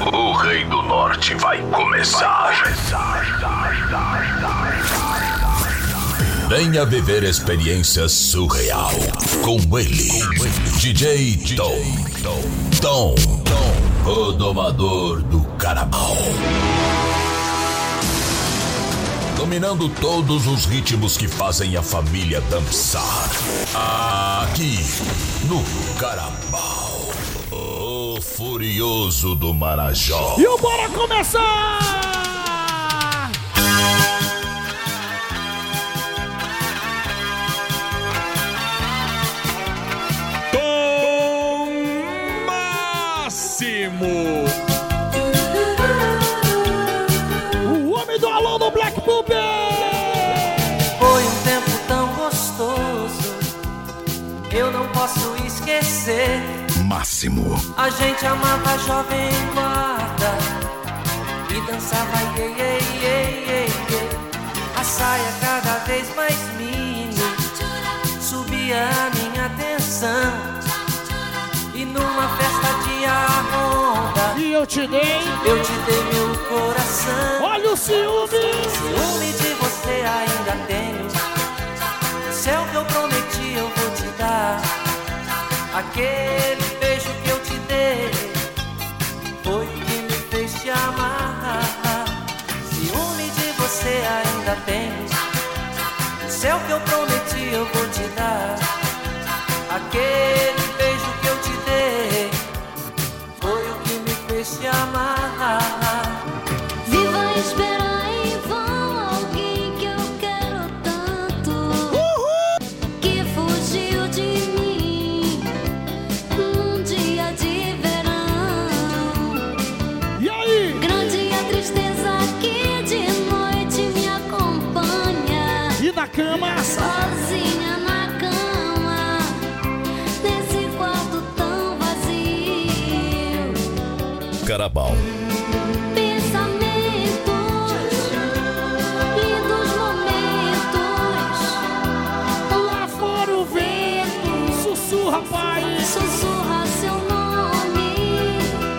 O Rei do Norte vai começar. Venha viver experiências surreal com ele, DJ Tom. Tom, o domador do Carabao. Dominando todos os ritmos que fazem a família dançar. Aqui no Carabao. Furioso do Marajó. E o bora começar! O homem do alô do Black Puppet! Foi um tempo tão gostoso, eu não posso esquecer. Máximo. A gente amava jovem guarda e dançava iê, iê, iê, iê. A saia cada vez mais mini subia a minha atenção. E numa festa de arronda E eu te dei. eu te dei meu coração. Olha o ciúme! Ciúme de você ainda tenho. Céu que eu prometi eu vou te dar. Aquele beijo que eu te dei foi o que me fez te amar. Ciúme de você ainda tenho. Céu que eu prometi eu vou te dar. Aquele Carabao. Pensamentos, lindos momentos. Lá fora o vento sussurra, pai. Sussurra seu nome,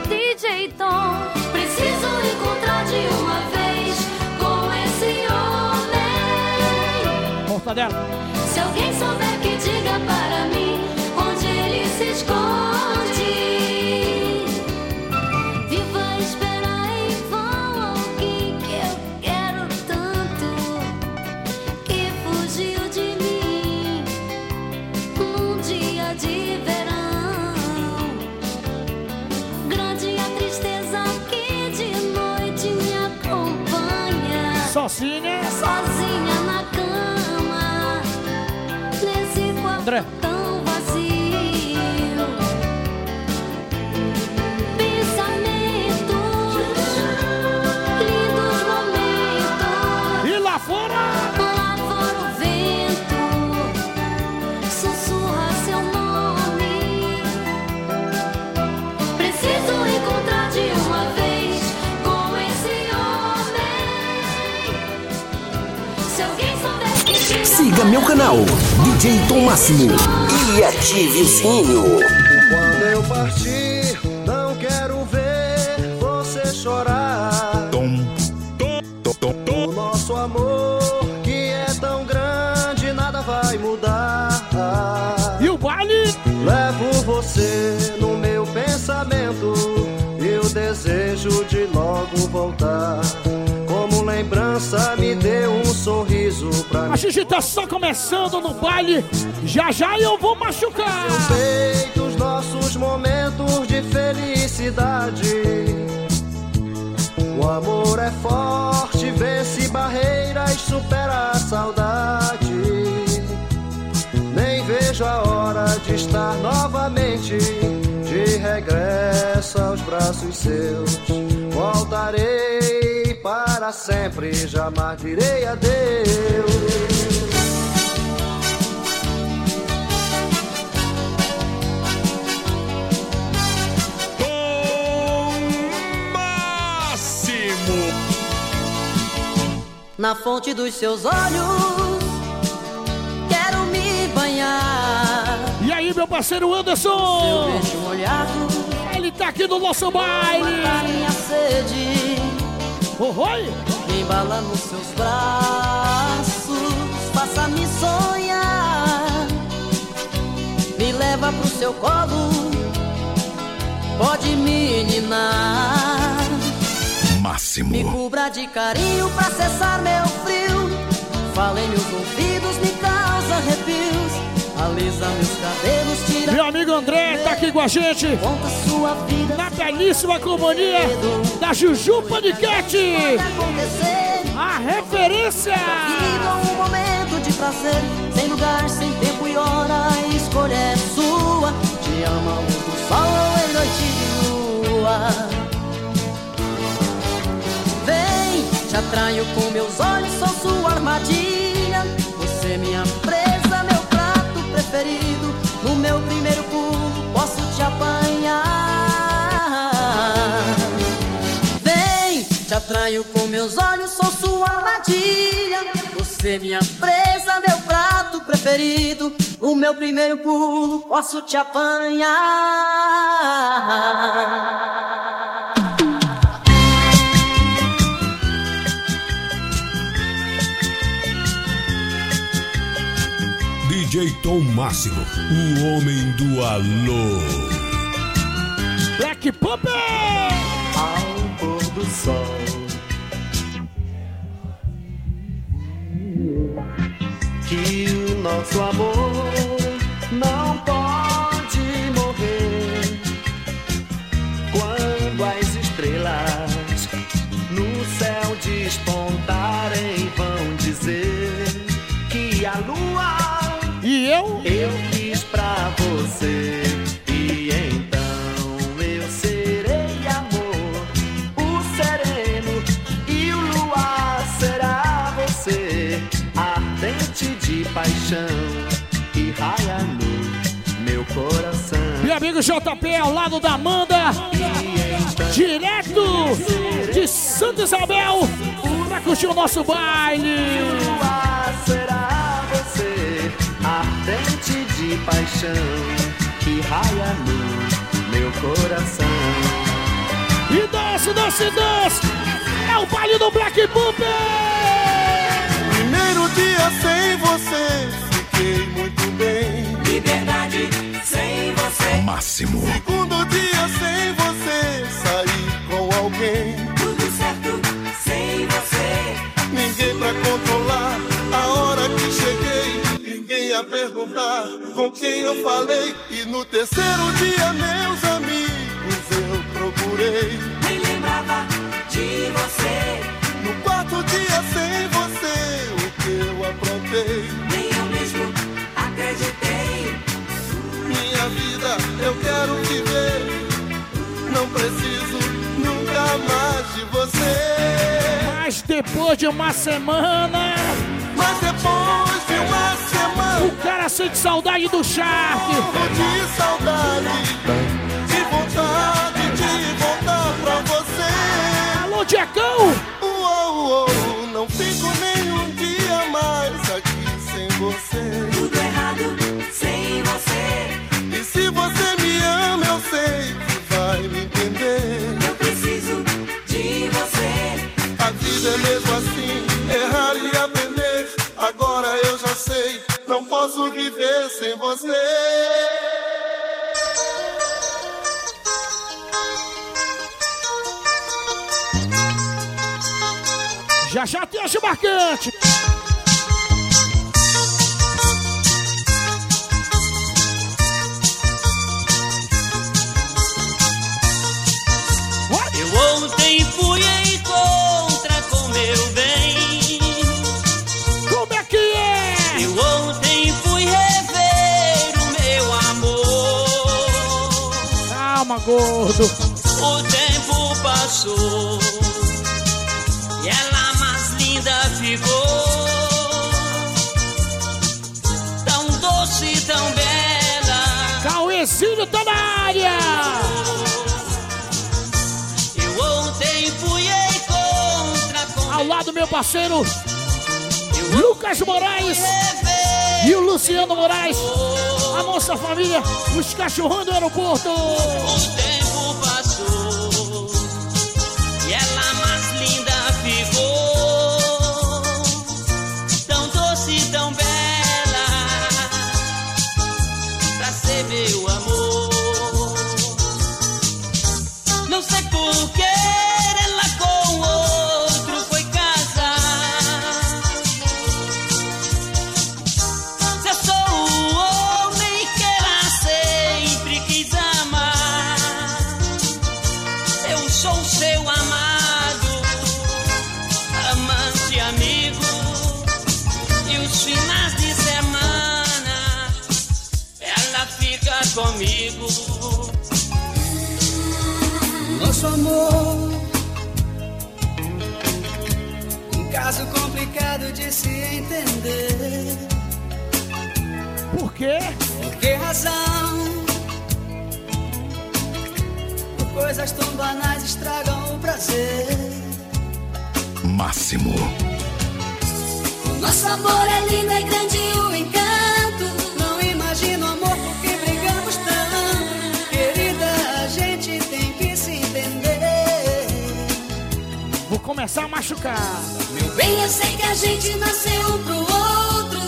DJ Tom. Preciso encontrar de uma vez com esse homem. Mortadela. Se alguém souber que diga para mim diga Siga meu canal, DJ Tom Máximo. E ative o sininho. Quando eu partir, não quero ver você chorar. O nosso amor, que é tão grande, nada vai mudar. E o baile? Levo você no meu pensamento e o desejo de logo voltar. Gente tá só começando no baile. Já já eu vou machucar. Feito os nossos momentos de felicidade. O amor é forte, vence barreiras, supera a saudade. Nem vejo a hora de estar novamente de regresso aos braços seus. Voltarei para sempre, jamais direi adeus. Na fonte dos seus olhos, quero me banhar. E aí, meu parceiro Seu Anderson? beijo molhado, Ele tá aqui no nosso baile. matar minha Oh, oi! Me embala nos seus braços, faça-me sonhar. Me leva pro seu colo, pode me ninar. Me Máximo. cubra de carinho pra cessar meu frio. Fala em meus ouvidos, me causa arrepios. Alisa meus cabelos, tira. Meu amigo André tá aqui com a gente. Conta sua vida. Na belíssima companhia da Juju acontecer. A referência. Viva um momento de prazer, sem lugar, sem tempo e hora, a escolha é sua. Te ama do sol ou em noite de lua. Vem, te atraio com meus olhos, sou sua armadilha. Meu primeiro pulo, posso te apanhar. Vem, te atraio com meus olhos, sou sua armadilha. Você minha presa, meu prato preferido. O meu primeiro pulo, posso te apanhar. DJ Tom Máximo, o homem do alô. Black Pumper. ao pôr do sol. Que o nosso amor amigo JP ao lado da Amanda. Direto de Santa Isabel. Pra curtir o nosso baile. será você, ardente de paixão que raia no meu coração. E desce, desce, desce. É o baile do Black Pumper. Primeiro dia sem você, fiquei muito bem. Liberdade sem você, Máximo. Segundo dia sem você, saí com alguém. tudo certo sem você. Ninguém pra controlar a hora que cheguei. Ninguém a perguntar com quem eu falei. E no terceiro dia, meus amigos, eu procurei. Nem lembrava de você, No quarto dia sem você, o que eu aprontei. Quero viver. Não preciso nunca mais de você. Mas depois de uma semana, Mas depois de uma semana o cara sente saudade do Shark. morro de saudade, de vontade de voltar pra você. Alô, Diacão. Uou, uou, não fico nem um dia mais aqui sem você. É mesmo assim, errar e aprender. Agora eu já sei, não posso viver sem você. Já já tem esse marcante. Gordo. O tempo passou e ela mais linda ficou. Tão doce, tão bela. Cauêzinho na área. Eu ontem fui contra Ao lado do meu parceiro Lucas Moraes e o Luciano Moraes. A nossa família, os cachorrões do aeroporto. Quê? Por que razão? Por coisas tão banais estragam o prazer. Máximo. Nosso amor é lindo, é grande o encanto. Não imagino amor porque brigamos tanto. Querida, a gente tem que se entender. Vou começar a machucar. Meu bem, eu sei que a gente nasceu um pro outro.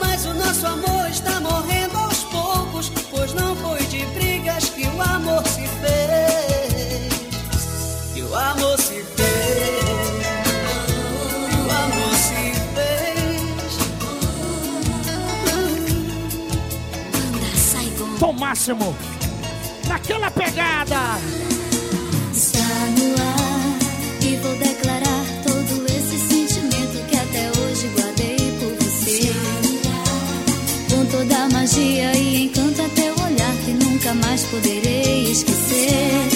Mas o nosso amor não foi de brigas que o amor se fez. Que o amor se fez. Que o amor se Anda, sai com Tom Máximo. Naquela pegada. Está no ar e vou declarar todo esse sentimento que até hoje guardei por você. Com toda a magia e encanto até o olhar que nunca mais poderei esquecer.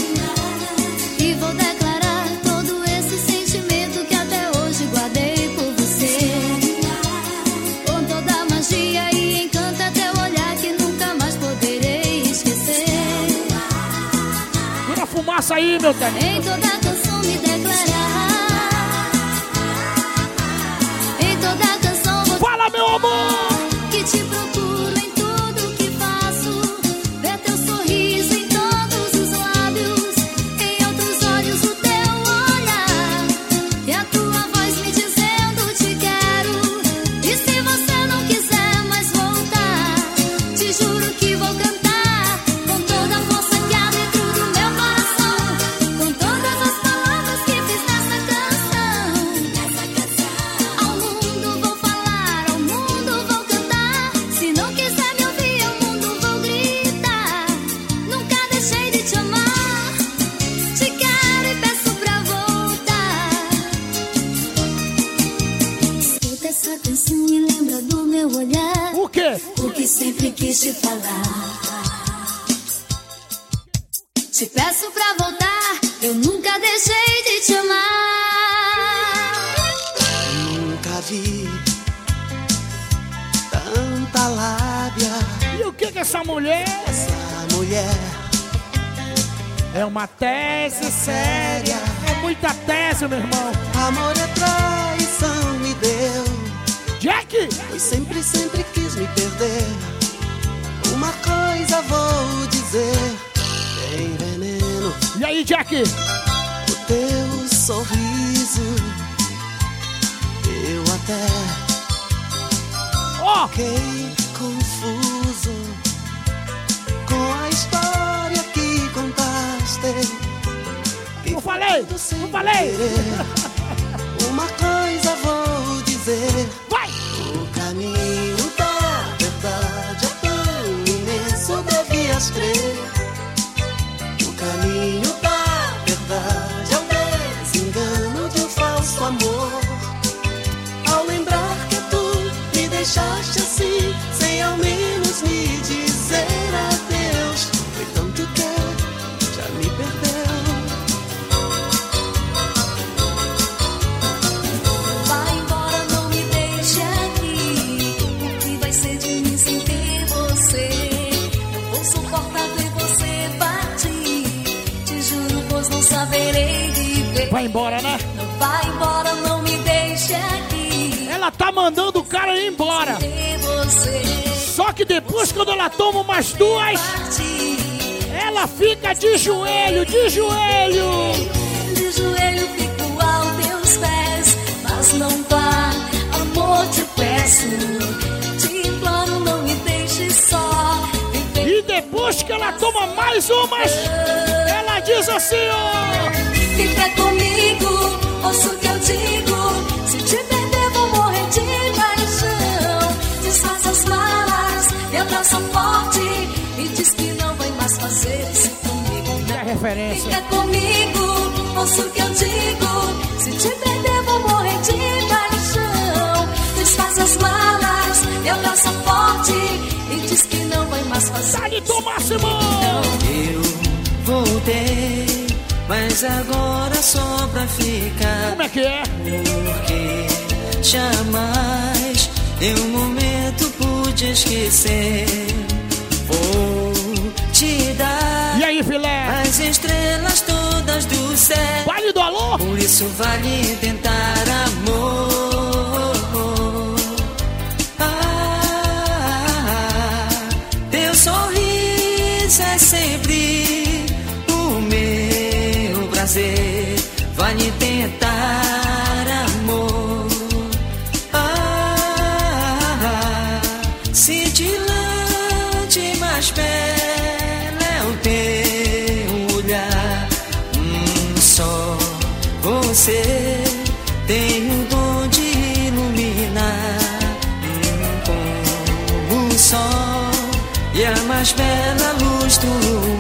E vou declarar todo esse sentimento que até hoje guardei por você. Com toda a magia e encanto até o olhar que nunca mais poderei esquecer. Vira fumaça aí, meu Tânia. Te peço pra voltar. Eu nunca deixei de te amar. Nunca vi tanta lábia. E o que que essa mulher Essa mulher é uma tese séria? É muita tese, meu irmão. Amor é traição, me deu. Jack, Pois sempre, sempre quis me perder. Uma coisa vou dizer: e aí, Jack? o teu sorriso. Eu até fiquei confuso com a história que contaste. Não falei, não falei. querer. Uma coisa vou dizer. Vai! O caminho da verdade é tão imenso, devias crer. Caminho da verdade é o desengano de um falso amor. Ao lembrar que tu me deixaste assim, sem ao menos me dizer adeus. Foi tanto que já me perdeu. Vai embora, né? Não vai embora, não me deixe aqui. Ela tá mandando o cara ir embora. Só que depois, quando ela toma umas duas, ela fica de joelho, de joelho. De joelho fico aos teus pés, mas não vá, amor, te peço. Te imploro, não me deixe só. E depois que ela toma mais umas, ela diz assim, ó. Fica comigo, ouça o que eu digo. Se te perder, vou morrer de paixão. Desfaz as malas, me abraça forte. E diz que não vai mais fazer isso comigo. É referência. Fica comigo, ouça o que eu digo. Se te perder, vou morrer de paixão. Desfaz as malas, me abraça forte. E diz que não vai mais fazer Dá-lhe Tom Máximo! Eu voltei, mas agora só pra ficar. Como é que é? Porque jamais em um momento pude esquecer. Vou te dar E aí, filé? as estrelas todas do céu. Vale do alô? Por isso vale tentar amor. Prazer. Vale tentar amor. Ah, cintilante, mas bela é o teu olhar. Hum, só você tem o dom de iluminar hum, como o sol e a mais bela luz do luar.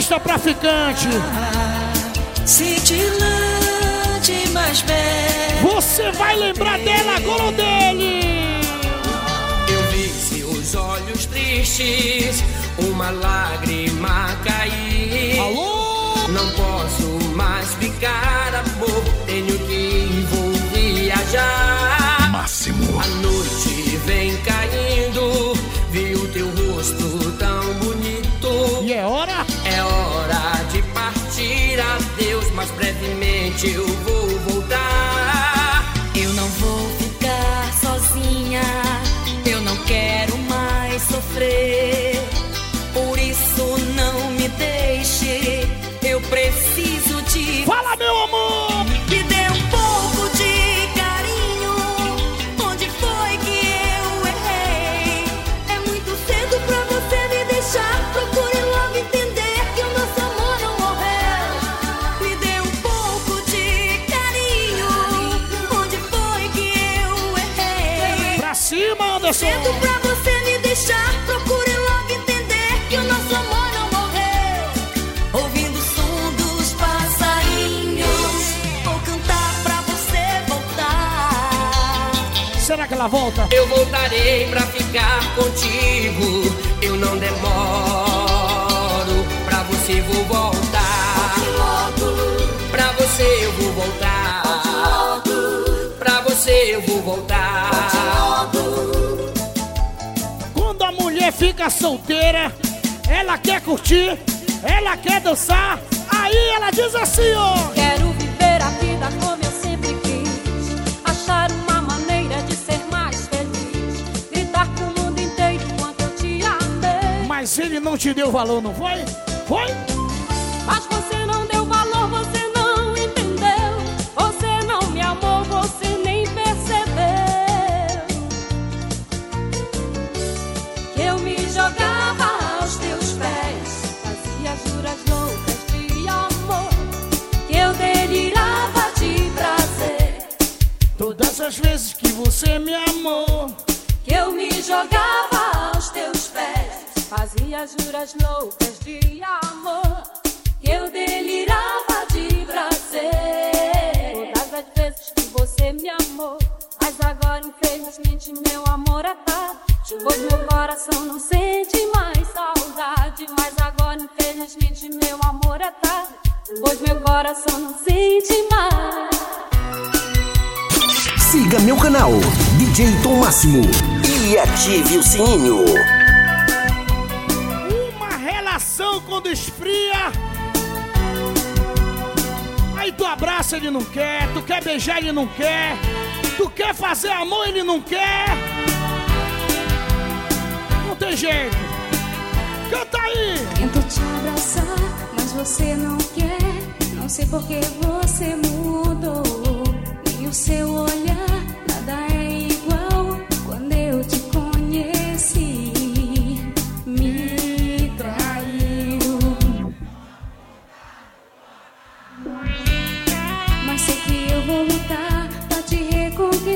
Do besta traficante. Cintilante, mas belo. Você vai lembrar dela agora ou dele? Eu vi seus olhos tristes, uma lágrima cair. Alô? Não posso mais ficar, amor. Tenho que ir, vou viajar. Ela volta? Eu voltarei pra ficar contigo. Eu não demoro. Pra você vou voltar. Pra você eu vou voltar. Pra você eu vou voltar. Quando a mulher fica solteira, ela quer curtir, ela quer dançar, aí ela diz assim, ó. Quero Mas ele não te deu valor, não foi? Foi? Mas você não deu valor, você não entendeu. Você não me amou, você nem percebeu. Que eu me jogava aos teus pés. Fazia juras loucas de amor. Que eu delirava de prazer. Todas as vezes que você me amou, Que eu me jogava aos teus pés. Fazia juras loucas de amor. Que eu delirava de prazer. Todas as vezes que você me amou. Mas agora, infelizmente, meu amor é tarde. Pois meu coração não sente mais saudade. Mas agora, infelizmente, meu amor é tarde. Pois meu coração não sente mais. Siga meu canal, DJ Tom Máximo. E ative o sininho. quando esfria. Aí tu abraça, ele não quer. Tu quer beijar, ele não quer. Tu quer fazer amor, ele não quer. Não tem jeito. Canta aí. Tento te abraçar, mas você não quer. Não sei porque você mudou. Nem o seu olhar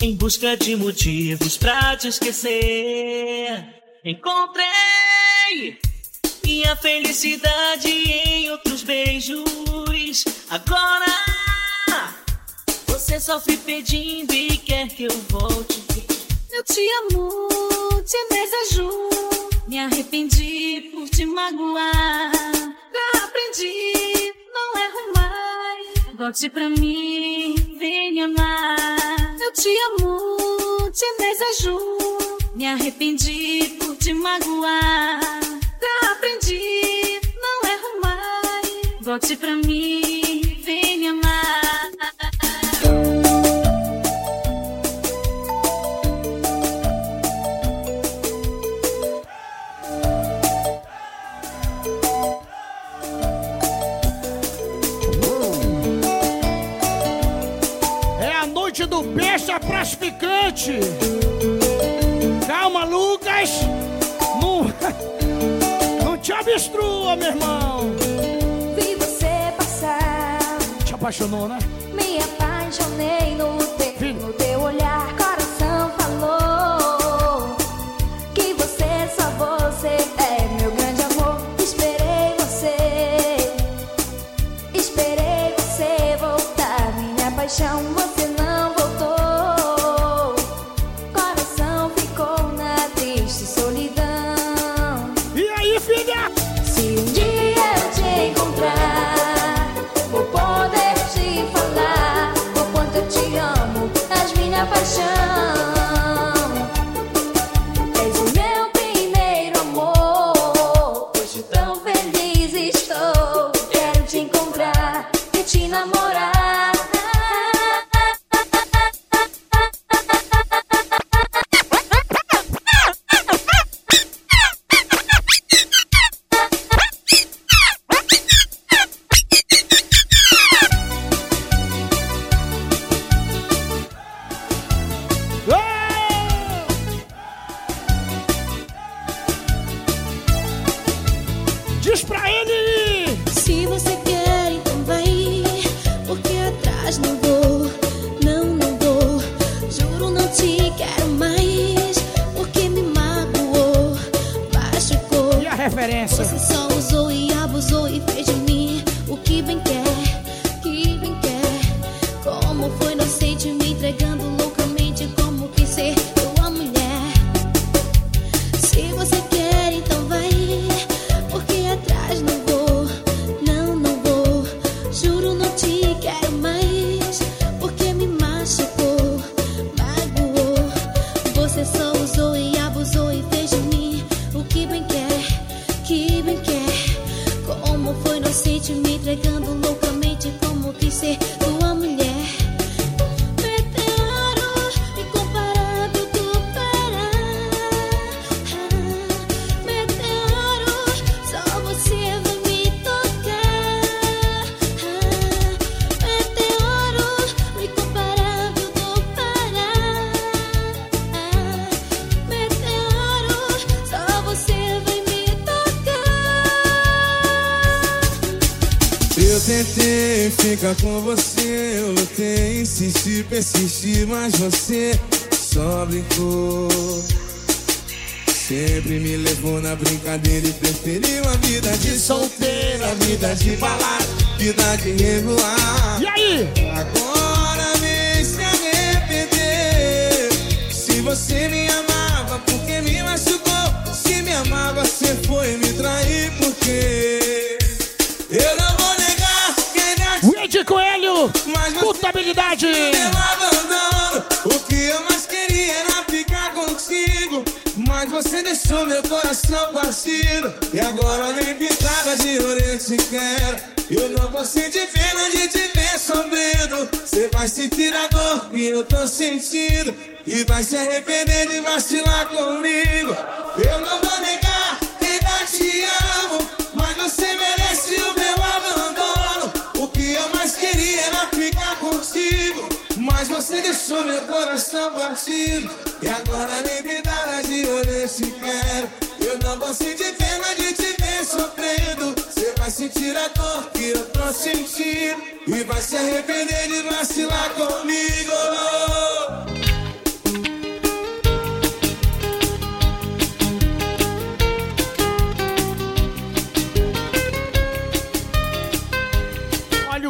Em busca de motivos pra te esquecer, encontrei minha felicidade em outros beijos. Agora você sofre pedindo e quer que eu volte. Eu te amo, te desejo. Me arrependi por te magoar. Já aprendi, não é erro mais. Volte pra mim, vem me amar. Eu te amo, te desejo. Me arrependi por te magoar. Já aprendi, não erro mais. Volte pra mim, vem me amar. 什么呢？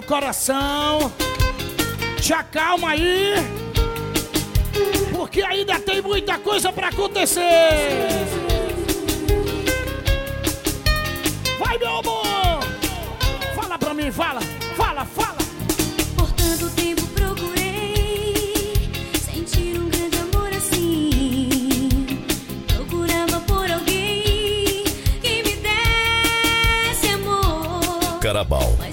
coração. Te acalma aí. Porque ainda tem muita coisa para acontecer. Vai, meu amor. Fala pra mim, fala, fala, fala. Por tanto tempo procurei sentir um grande amor assim. Procurava por alguém que me desse amor. Carabal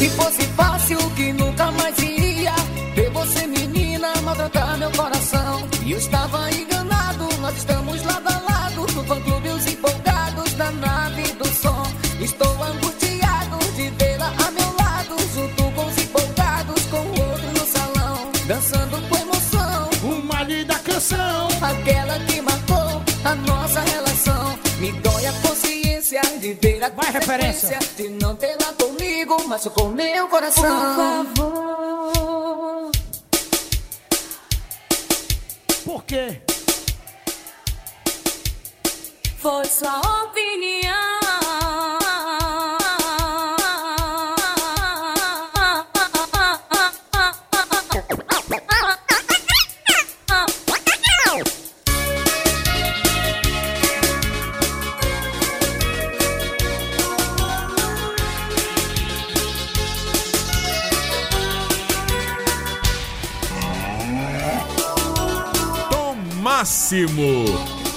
Se fosse fácil, que nunca mais iria ter você, menina, maltratar meu coração. E eu estava enganado, nós estamos lado a lado. No fã-clube, os empolgados da nave do som. Estou angustiado de vê-la a meu lado, junto com os empolgados, com o outro no salão. Dançando com emoção, uma linda canção. Aquela que marcou a nossa relação. Me dói a consciência de ver a Vai, referência de não ter machucou meu coração. Por favor. Por quê? Foi sua opinião. máximo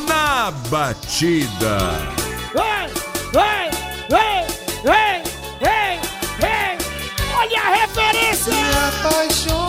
na batida. Ei, ei, ei, ei, ei, ei. Olha a referência! Se.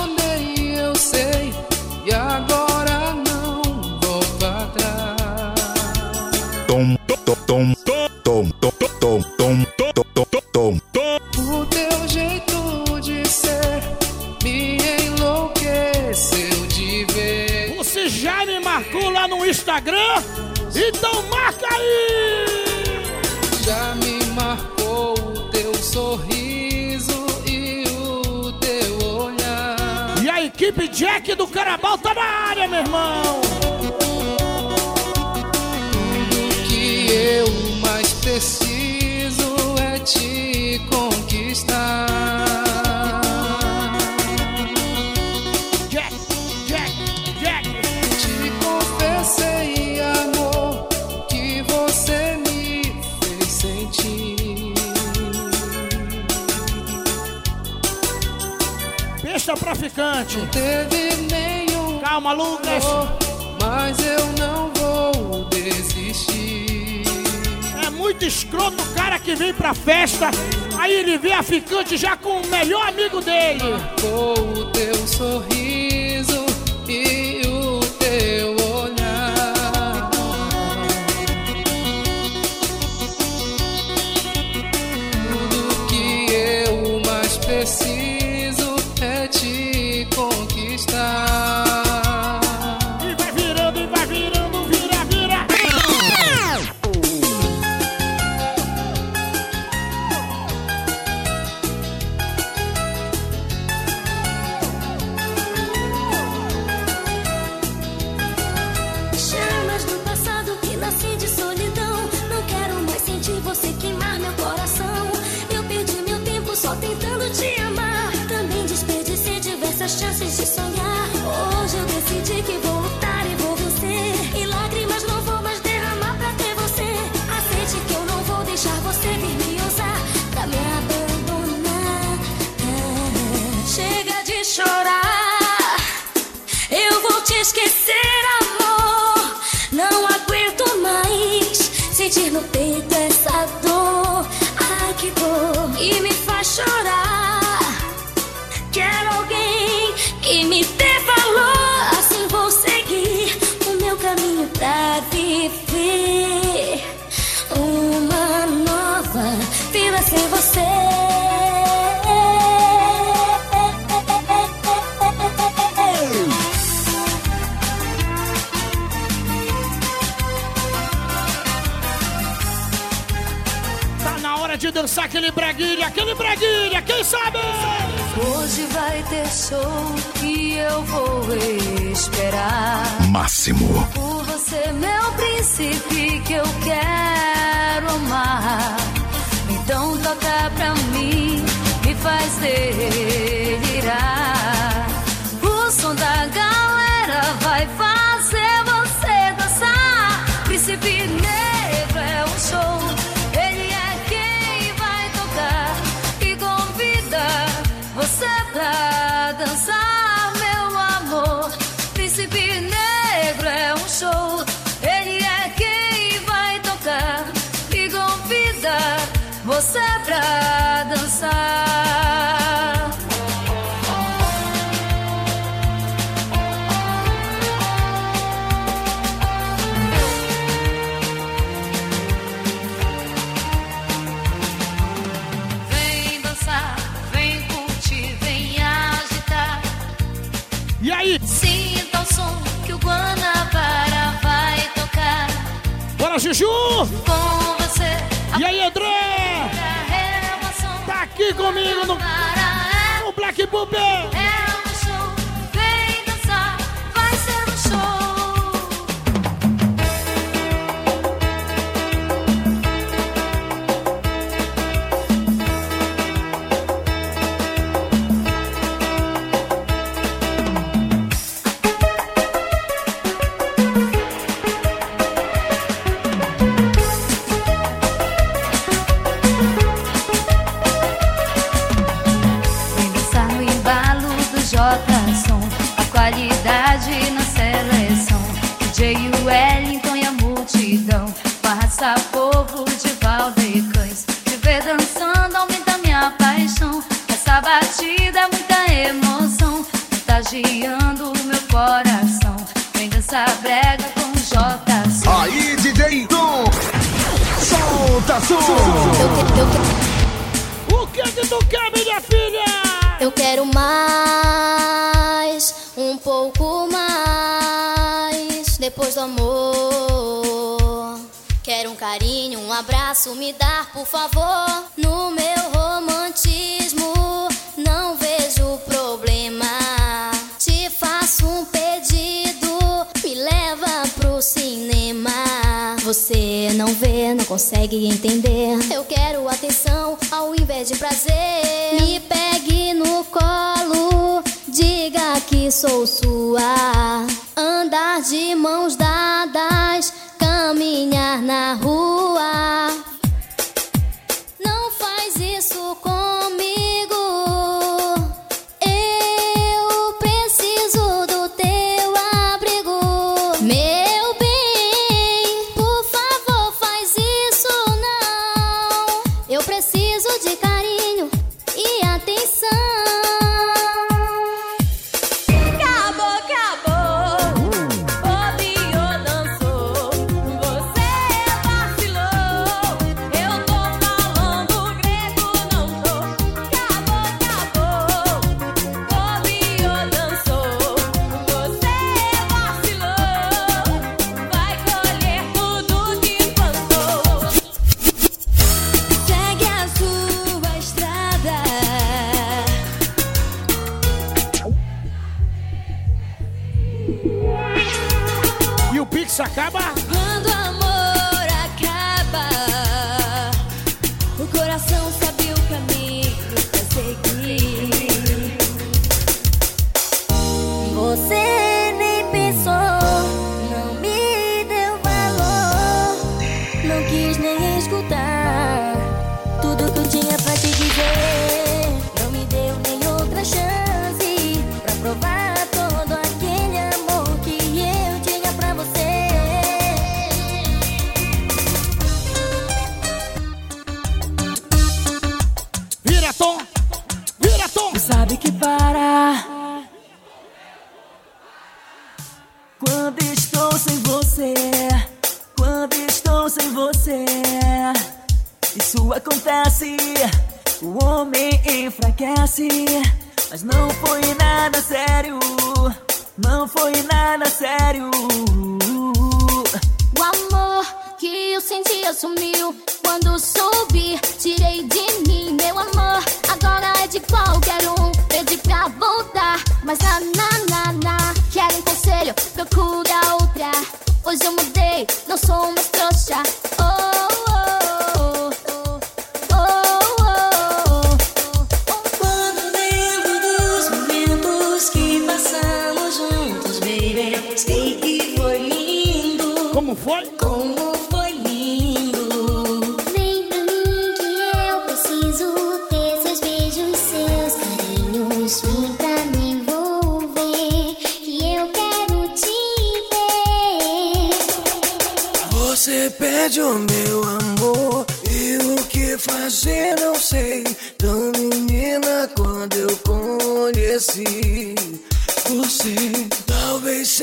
Já com o melhor amigo dele. Marcou o teu sorriso. que dor e me faz chorar. Quero dançar aquele braguilha, aquele braguilha, quem sabe? Hoje vai ter show que eu vou esperar. Máximo. Por você, meu príncipe, que eu quero amar. Então toca pra mim, me faz delirar. O som da galera vai fazer você dançar. Príncipe negro. você pra dançar. Vem dançar, vem curtir, vem agitar. E aí? Sinta o som que o Guanabara vai tocar. Bora, Juju! Com você. E aí, comigo no, no Black Booper.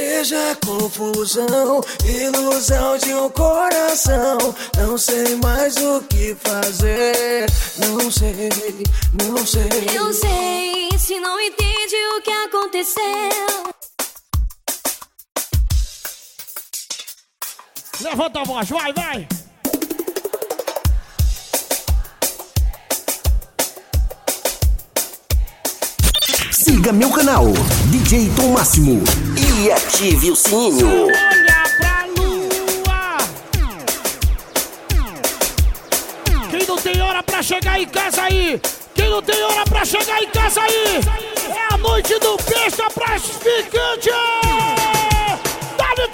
seja confusão, ilusão de um coração. Não sei mais o que fazer. Não sei, não sei. Eu sei, se não entende o que aconteceu. Levanta a voz, vai, vai! Siga meu canal, DJ Tom Máximo e ative o sininho. Olha pra lua. Quem não tem hora pra chegar em casa aí? Quem não tem hora pra chegar em casa aí? É a noite do besta pra ficante. Dá-lhe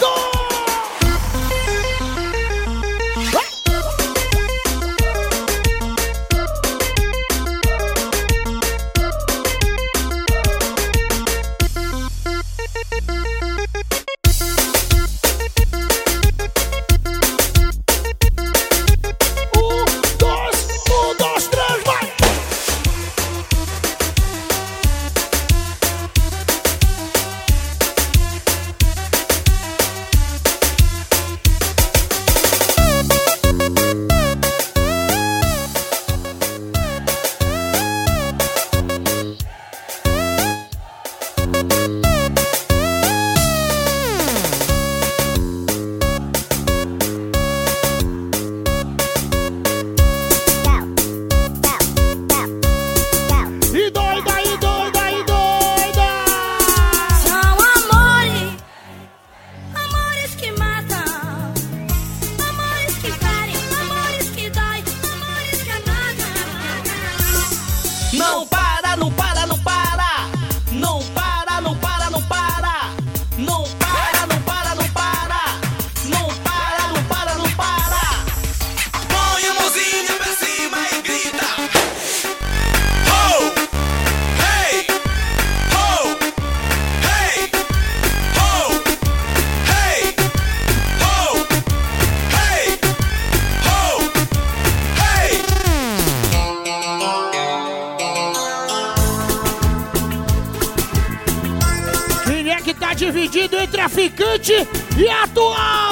e atual.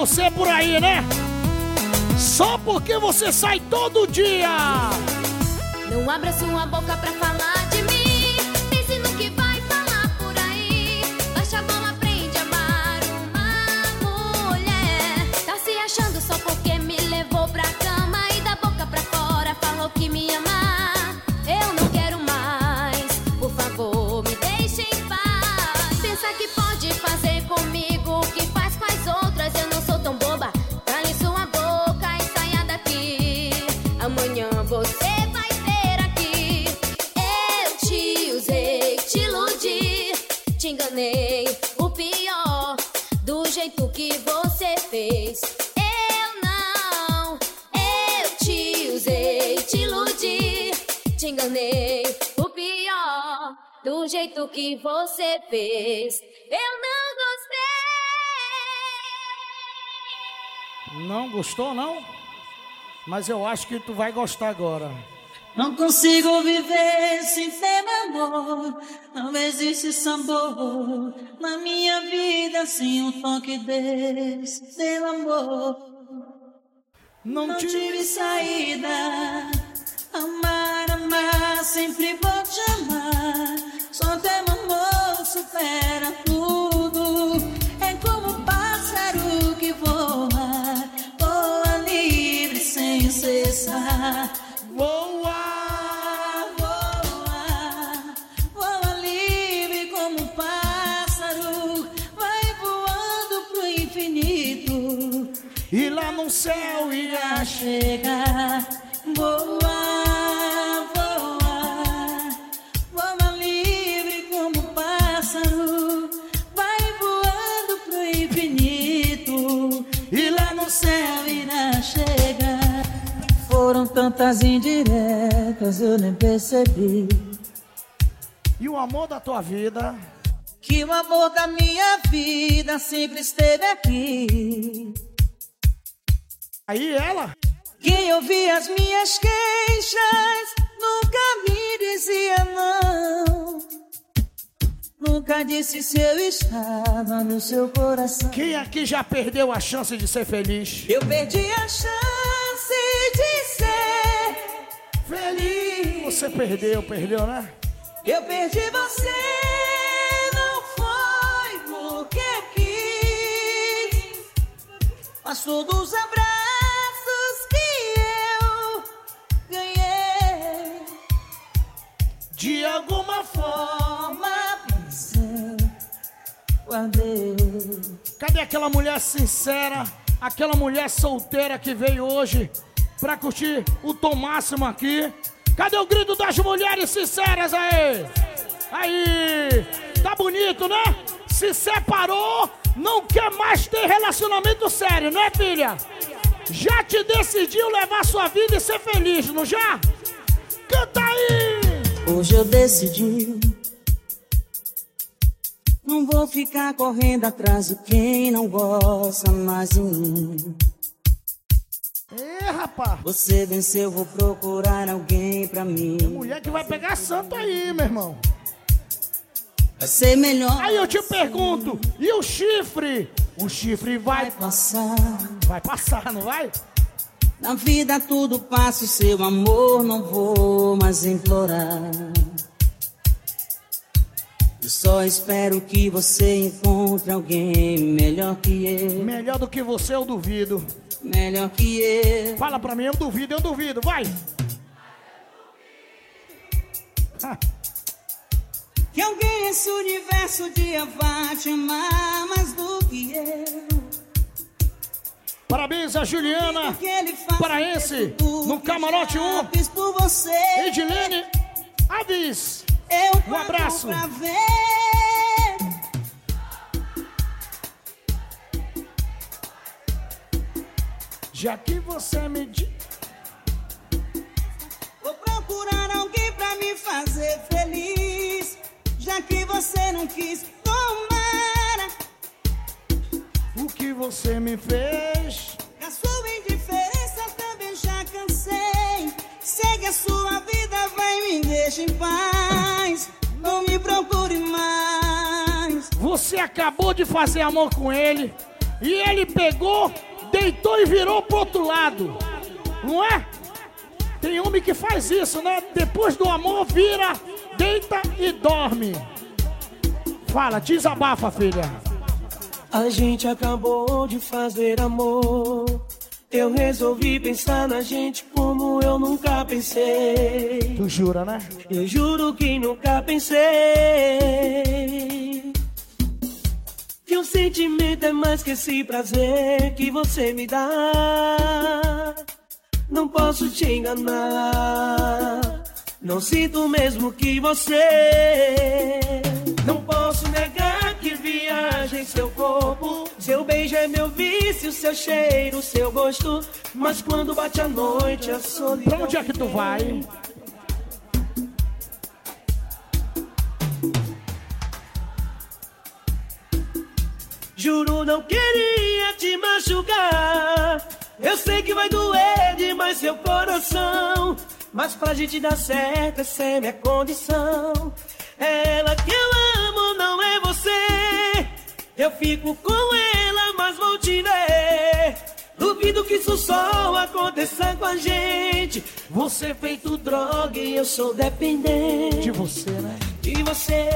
Você por aí, né? Só porque você sai todo dia. Não abra sua boca pra falar jeito que você fez. Eu não gostei. Não gostou, não? Mas eu acho que tu vai gostar agora. Não consigo viver sem ter meu amor. Não existe sabor na minha vida sem o toque desse seu amor. Não, tive saída. Amar, amar, sempre vou te amar. Supera tudo. É como um pássaro que voa, voa livre sem cessar. Voa, voa, voa livre como um pássaro, vai voando pro infinito. E lá no céu irá chegar. Voa, Foram tantas indiretas, eu nem percebi. E o amor da tua vida? Que o amor da minha vida sempre esteve aqui. Aí ela? Quem ouvia as minhas queixas nunca me dizia não. Nunca disse se eu estava no seu coração. Quem aqui já perdeu a chance de ser feliz? Eu perdi a chance de ser feliz. Você perdeu, perdeu, né? Eu perdi você, não foi porque quis. Mas todos os abraços que eu ganhei, de alguma forma pensei, guardei. Cadê aquela mulher sincera, aquela mulher solteira que veio hoje pra curtir o Tom Máximo aqui? Cadê o grito das mulheres sinceras aí? Aí, tá bonito, né? Se separou, não quer mais ter relacionamento sério, né, filha? Já te decidiu levar sua vida e ser feliz, não já? Canta aí! Hoje eu decidi. Não vou ficar correndo atrás de quem não gosta mais de mim. Ê, rapaz! Você venceu, vou procurar alguém pra mim. Mulher que vai pegar santo aí, meu irmão. Vai ser melhor. Aí eu te pergunto, e o chifre? O chifre vai, vai passar. Vai passar, não vai? Na vida tudo passa, o seu amor não vou mais implorar. Eu só espero que você encontre alguém melhor que eu. Melhor do que você, eu duvido. Melhor que eu. Fala pra mim, eu duvido, eu duvido, vai! Que alguém nesse universo dia vá te amar mais do que eu. Parabéns a Juliana Paraense no Camarote 1. Por você. Edilene Avis. Eu um abraço. Pra ver. Já que você me diz. Vou procurar alguém pra me fazer feliz. Já que você não quis, tomara. O que você me fez? A sua indiferença também já cansei. Segue a sua vida, vai me deixa em paz. Não me procure mais. Você acabou de fazer amor com ele e ele pegou, deitou e virou pro outro lado. Não é? Tem homem que faz isso, né? Depois do amor, vira, deita e dorme. Fala, desabafa, filha. A gente acabou de fazer amor. Eu resolvi pensar na gente como eu nunca pensei. Tu jura, né? Eu juro que nunca pensei. Que o sentimento é mais que esse prazer que você me dá. Não posso te enganar. Não sinto mesmo que você. Não posso negar que viaja em seu corpo. Seu beijo é meu vício, seu cheiro, seu gosto. Mas quando bate a noite, a solidão. Pra onde é que tu vai? Juro, não queria te machucar. Eu sei que vai doer demais seu coração. Mas pra gente dar certo, essa é minha condição. É ela que eu amo, não é você. Eu fico com ela, mas vou te ver. Duvido que isso só aconteça com a gente. Você é feito droga e eu sou dependente. De você, né? De você.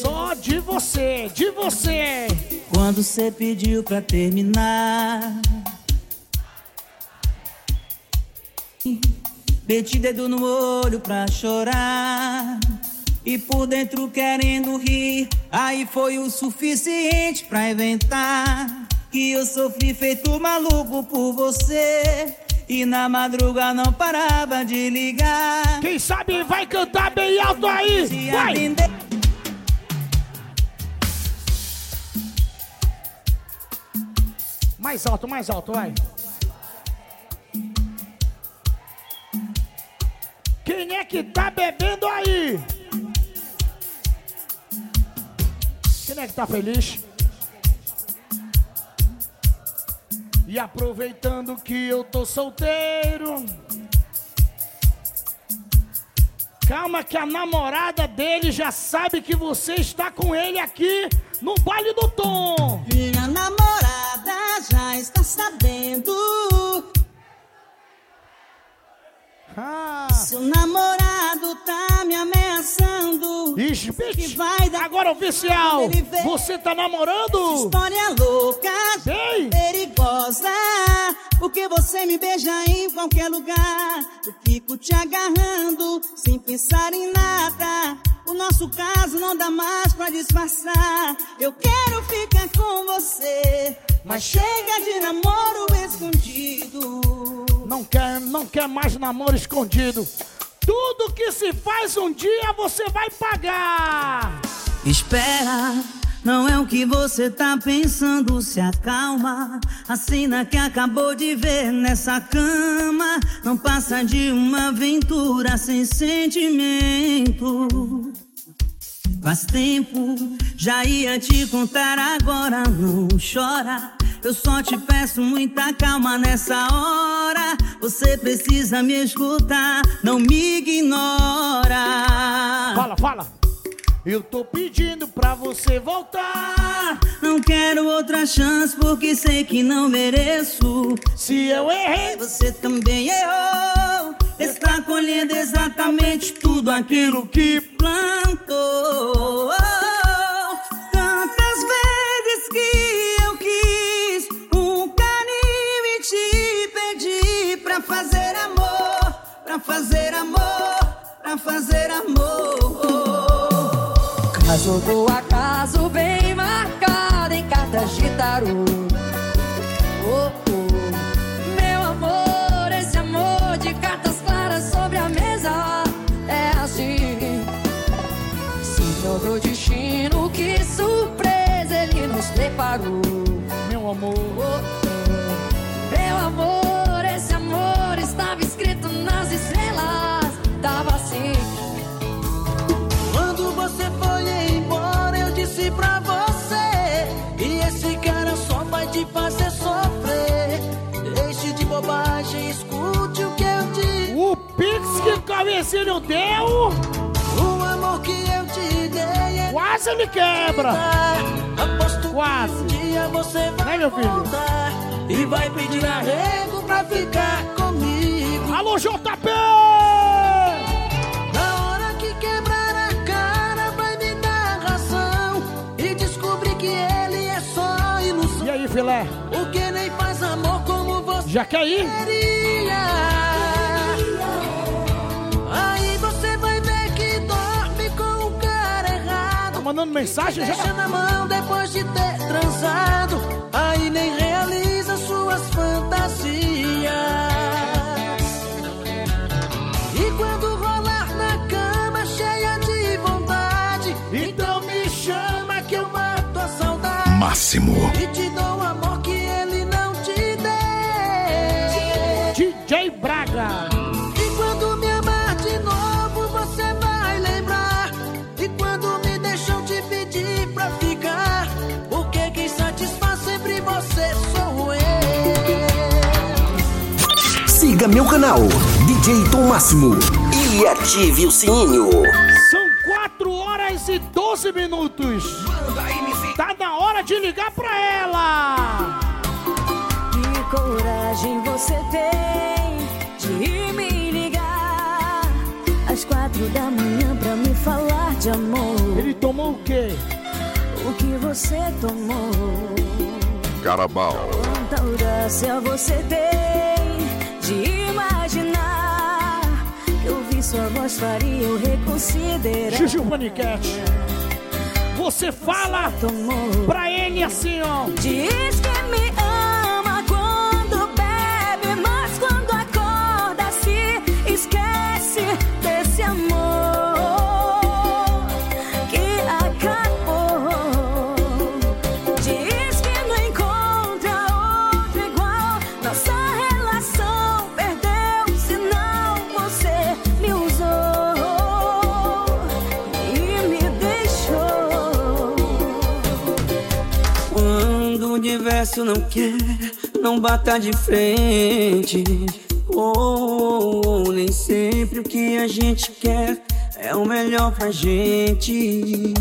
Só de você, de você. Quando você pediu pra terminar. Meti dedo no olho pra chorar. E por dentro querendo rir. Aí foi o suficiente pra inventar. Que eu sofri feito maluco por você. E na madruga não parava de ligar. Quem sabe vai cantar bem alto aí. Vai! Mais alto, mais alto, vai. Quem é que tá bebendo aí? Quem é que tá feliz? E aproveitando que eu tô solteiro. Calma que a namorada dele já sabe que você está com ele aqui no baile do Tom. Minha namorada já está sabendo. Ah. Seu namorado tá me ameaçando. Agora oficial, você tá namorando? História louca, Ei. perigosa. Porque você me beija em qualquer lugar. Eu fico te agarrando sem pensar em nada. O nosso caso não dá mais pra disfarçar. Eu quero ficar com você. Mas chega de namoro escondido. Não quer, não quer mais namoro escondido. Tudo que se faz um dia você vai pagar. Espera, não é o que você tá pensando, se acalma. A cena que acabou de ver nessa cama não passa de uma aventura sem sentimento. Faz tempo, já ia te contar agora, não chora. Eu só te peço muita calma nessa hora. Você precisa me escutar, não me ignora. Fala, fala. Eu tô pedindo pra você voltar. Não quero outra chance porque sei que não mereço. Se eu errei, Você também errou. Está colhendo exatamente tudo aquilo que plantou. Fazer amor, pra fazer amor. Caso do acaso bem marcado em cartas de tarô. Oh. Disse pra você: E esse cara só vai te fazer sofrer. Deixe de bobagem, escute o que eu digo. O Pix que o Cabecinho deu. O amor que eu te dei é Quase ele quebra. Aposto Quase. que um dia você vai Né, meu filho? voltar e vai pedir arrego pra ficar comigo. Alô, JP! Filé? Porque nem faz amor como você Já quer ir? queria. Aí você vai ver que dorme com o cara errado. Tá mandando mensagem já? Deixa na mão depois de ter transado. Aí nem Máximo. E te dou o amor que ele não te deu. DJ Braga. E quando me amar de novo, você vai lembrar. E quando me deixam te pedir pra ficar, porque quem satisfaz sempre você sou eu. Siga meu canal, DJ Tom Máximo. E ative o sininho. São 4 horas e 12 minutos. Tá na hora de ligar pra ela. Que coragem você tem de me ligar às quatro da manhã pra me falar de amor. Ele tomou o quê? O que você tomou? Carabal. Quanta audácia você tem de imaginar que ouvir sua voz faria eu reconsiderar. Juju Paniquete. Você fala pra ele assim, ó. Diz que universo não quer, não bata de frente. Oh, oh, oh, nem sempre o que a gente quer é o melhor pra gente.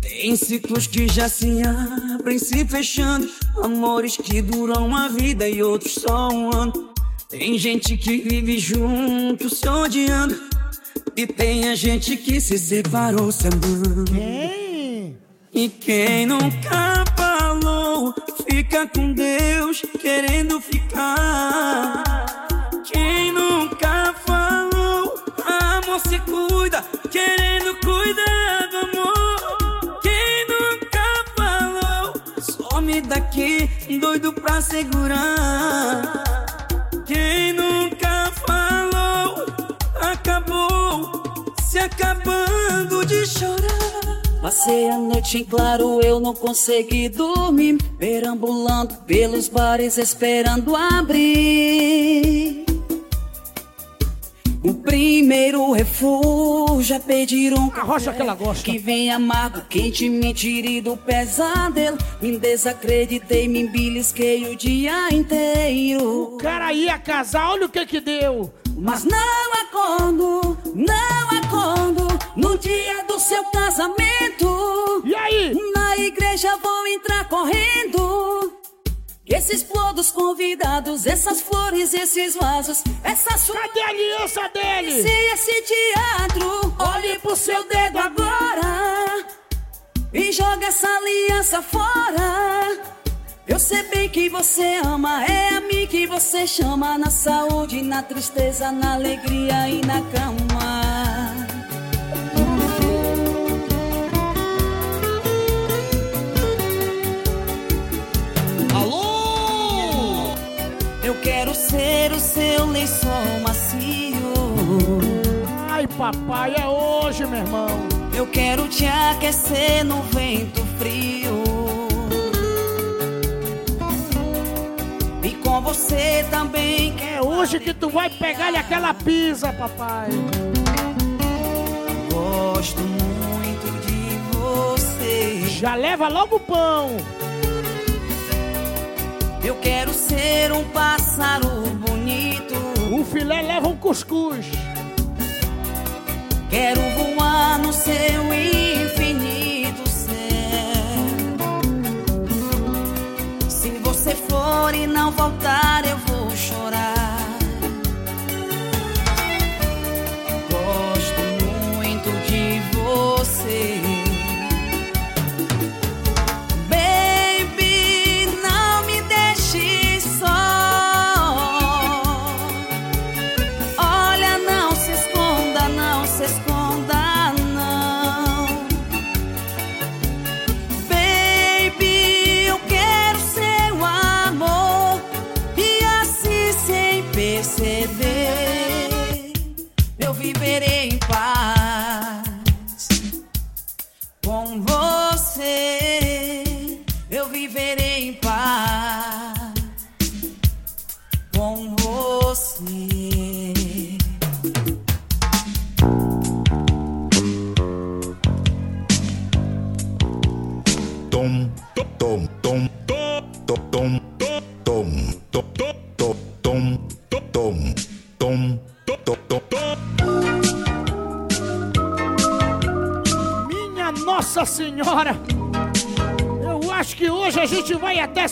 Tem ciclos que já se abrem, se fechando. Amores que duram uma vida e outros só um ano. Tem gente que vive junto, se odiando. E tem a gente que se separou se amando. Quem? E quem nunca falou, fica com Deus querendo ficar. Quem nunca falou, amor se cuida, querendo cuidar do amor. Quem nunca falou, some daqui, doido pra segurar. Quem nunca falou, acabou se acabando de chorar. Passei a noite em claro, eu não consegui dormir. Perambulando pelos bares, esperando abrir. O primeiro refúgio é pedir um rocha que ela gosta. Que vem amargo, quente, me tire do pesadelo. Me desacreditei, me belisquei o dia inteiro. O cara ia casar, olha o que que deu. Mas não acordo, não no dia do seu casamento. E aí? Na igreja vou entrar correndo. Esses flores convidados, essas flores, esses vasos, essa sua. Cadê a aliança dele? Se esse teatro, olhe pro seu dedo agora e joga essa aliança fora. Eu sei bem que você ama, é a mim que você chama na saúde, na tristeza, na alegria e na cama. Ser o seu lençol macio. Ai, papai, é hoje, meu irmão. Eu quero te aquecer no vento frio. E com você também É hoje que tu vai pegar-lhe aquela pisa, papai. Gosto muito de você. Já leva logo o pão. Eu quero ser um pássaro bonito. O filé leva um cuscuz. Quero voar no seu infinito céu. Se você for e não voltar, eu vou chorar.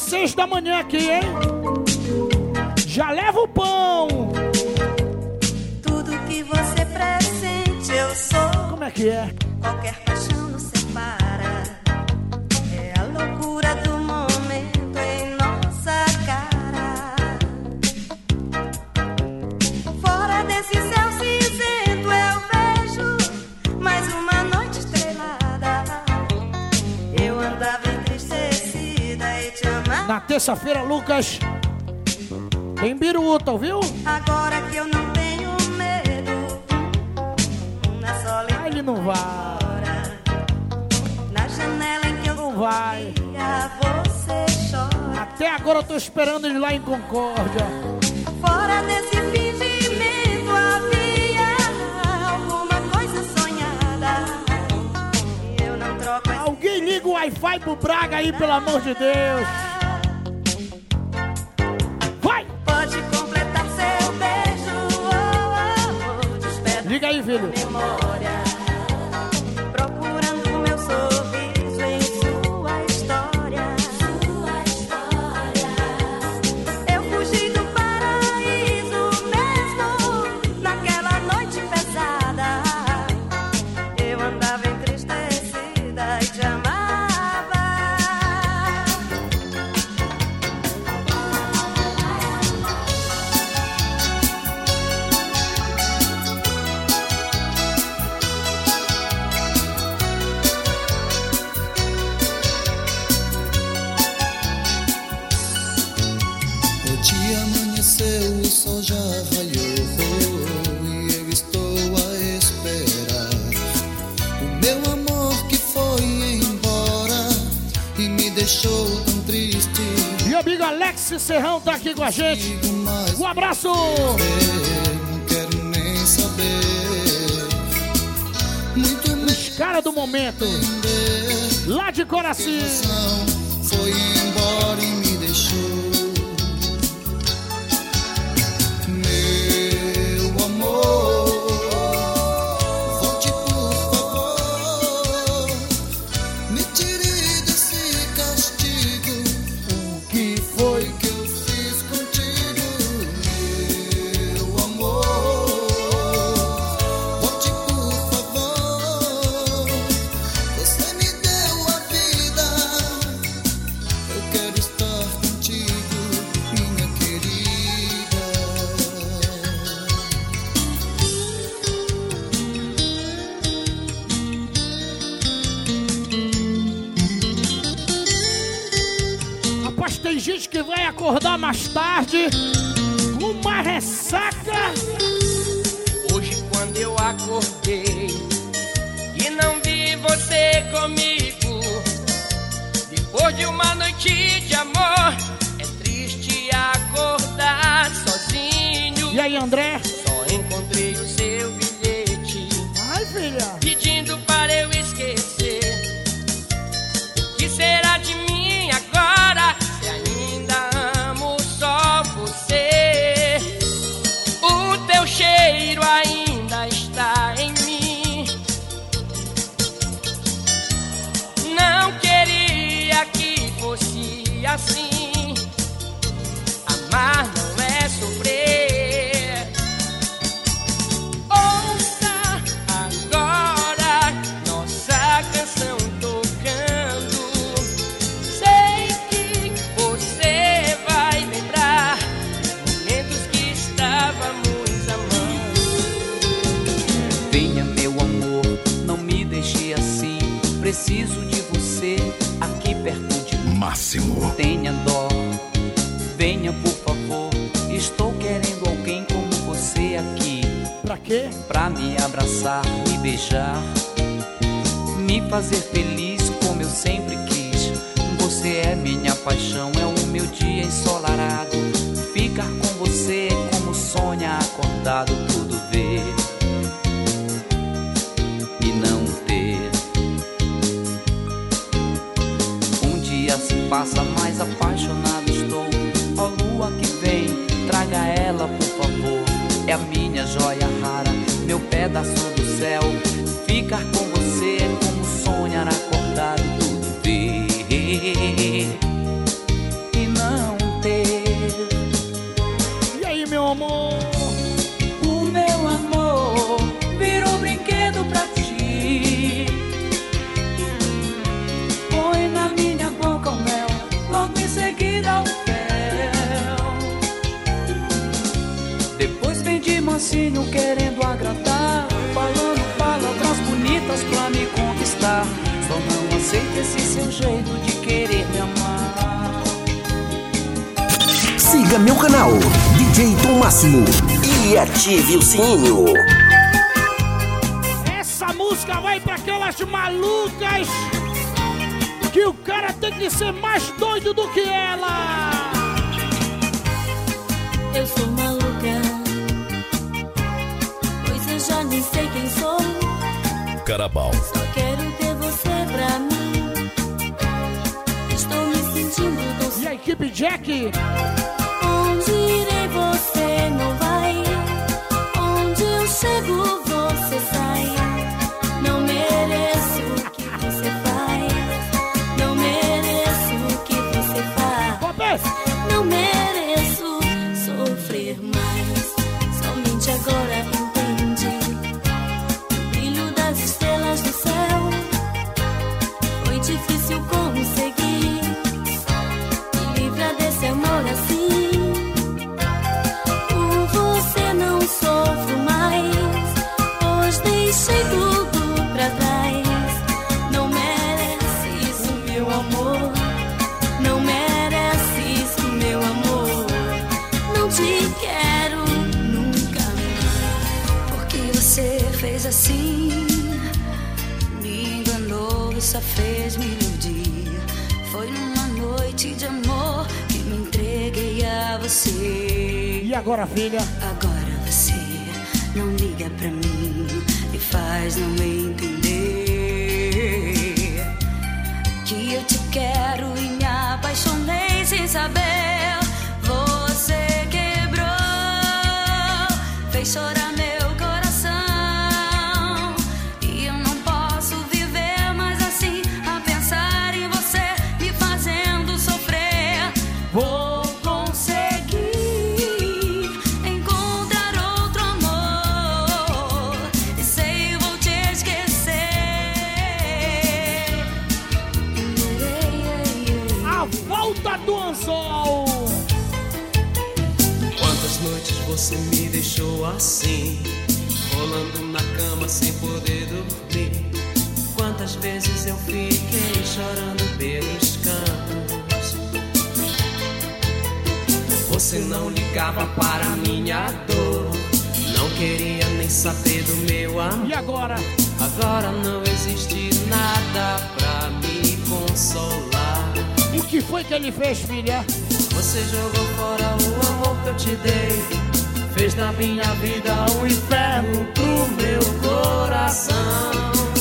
seis da manhã aqui, hein? Lucas. Tem biruta, ouviu? Agora que eu não tenho medo, na solidão. Ele não vai. Na janela em que eu não vai. Você chora. Até agora eu tô esperando ele lá em Concórdia. Fora desse fingimento havia alguma coisa sonhada. Eu não troco. Alguém liga o Wi-Fi pro Braga aí, pelo amor de Deus. Márcio Serrão tá aqui com a gente. Um abraço! Não quero nem saber. Os caras do momento, lá de Coração. Foi embora fez da minha vida um inferno pro meu coração.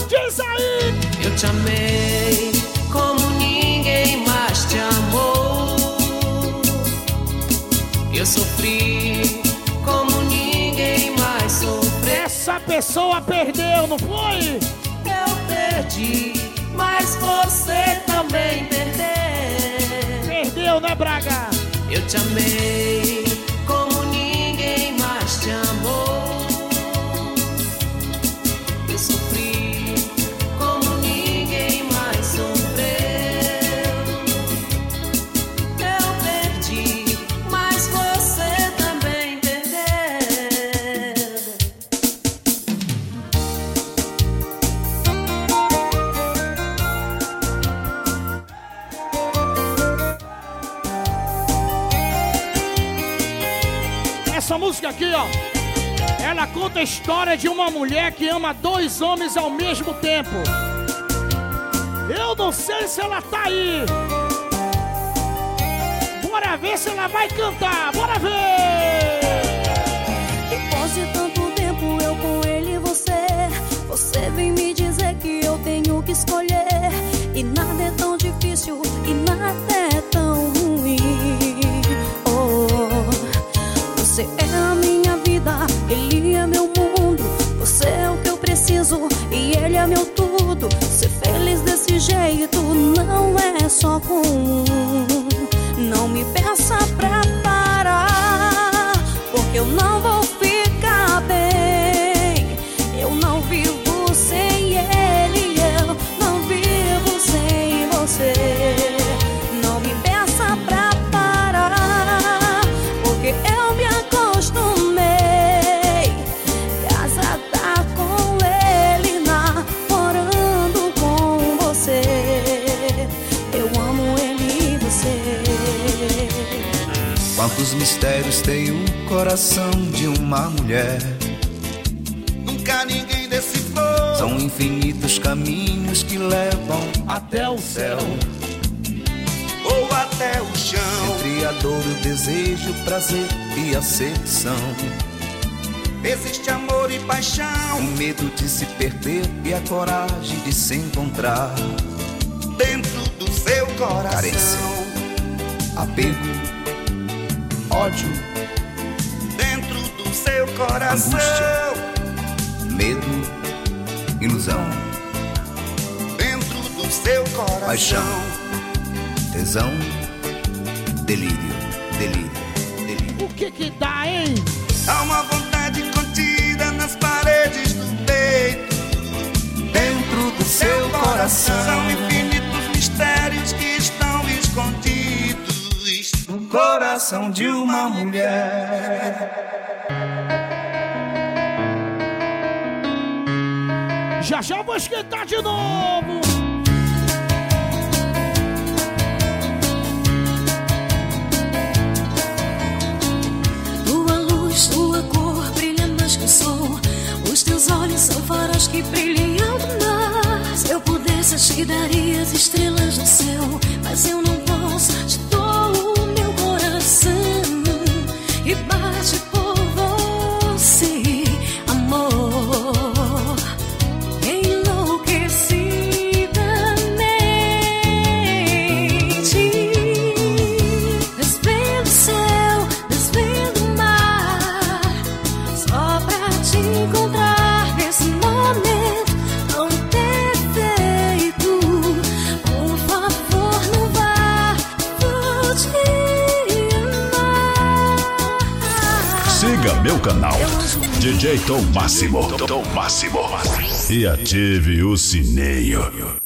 Diz aí! Eu te amei como ninguém mais te amou. Eu sofri como ninguém mais sofreu. Essa pessoa perdeu, não foi? Eu perdi, mas você também perdeu. Perdeu, né, Braga? Eu te amei. Música aqui, ó. Ela conta a história de uma mulher que ama dois homens ao mesmo tempo. Eu não sei se ela tá aí. Bora ver se ela vai cantar. Bora ver! Depois de tanto tempo eu com ele e você Você vem me dizer que eu tenho que escolher E nada é tão difícil e nada é tão ruim Você é a minha vida, ele é meu mundo. Você é o que eu preciso e ele é meu tudo. Ser feliz desse jeito não é só com um Não me peça pra parar Porque eu não vou Quantos mistérios tem o coração de uma mulher? Nunca ninguém decifrou. São infinitos caminhos que levam até o céu. Ou até o chão. Entre a dor, o desejo, o prazer e a sedução. Existe amor e paixão. O medo de se perder e a coragem de se encontrar. Dentro do seu coração. Carência, apego, ódio, Dentro do seu coração. medo, ilusão, Dentro do seu coração. paixão, tesão, delírio, delírio, delírio. O que que dá, hein? Há uma vontade contida nas paredes do peito. Dentro do seu coração. São coração de uma mulher. Já já vou esquentar de novo. Tua luz, tua cor brilha mais que o sol. Os teus olhos são faróis que brilham alto mar. Se eu pudesse, te daria as estrelas do céu. Mas eu não posso, te canal, DJ Tom Máximo. Tom Máximo. E ative o sininho.